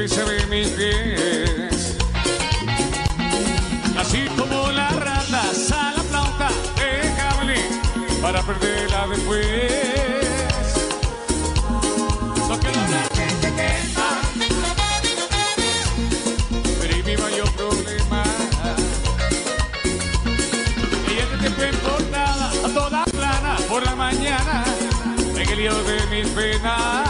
mis pies. Así como la rata a la flauta de para perderla después. Lo que la gente quema. Pero mi mayor problema. Ella te tiempo en portada a toda plana por la mañana el lío de mis penas.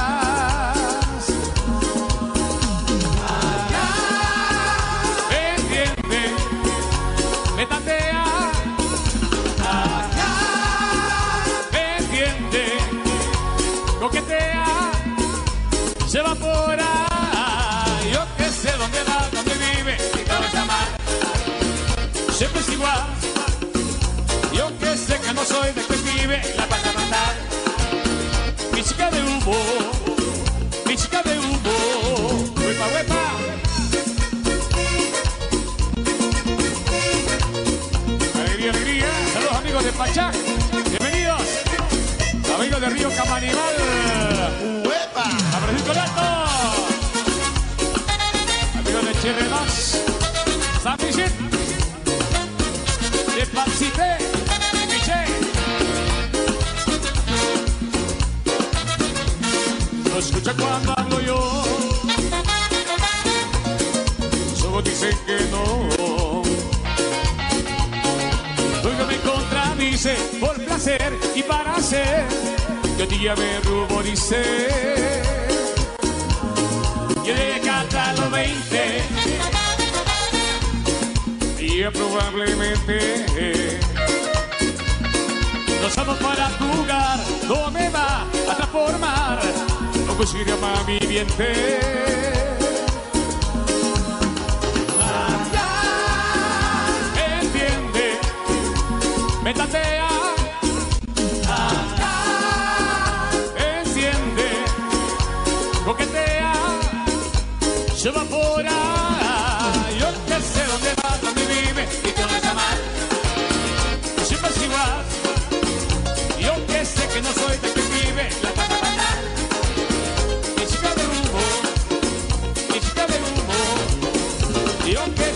Se evapora. Yo que sé dónde va, dónde vive todo está mal. Siempre es igual. Yo que sé que no soy detective, la pasa matar. Mi chica de humo, mi chica de humo. Huepa, huepa. Alegría, alegría. Saludos amigos de Pachac. Bienvenidos. Amigos de Río Camanimal. Lato. Amigos de 2. San Vicente. De Pancité. De Miché. No escucha cuando hablo yo. Solo dicen que no. Luego me contradice por placer y para hacer que día me ruborice. Probablemente no somos para jugar, no me va a transformar, no consigue más mi viente. Entiende, me tantea. Enciende, coquetea, se evapora. Yo que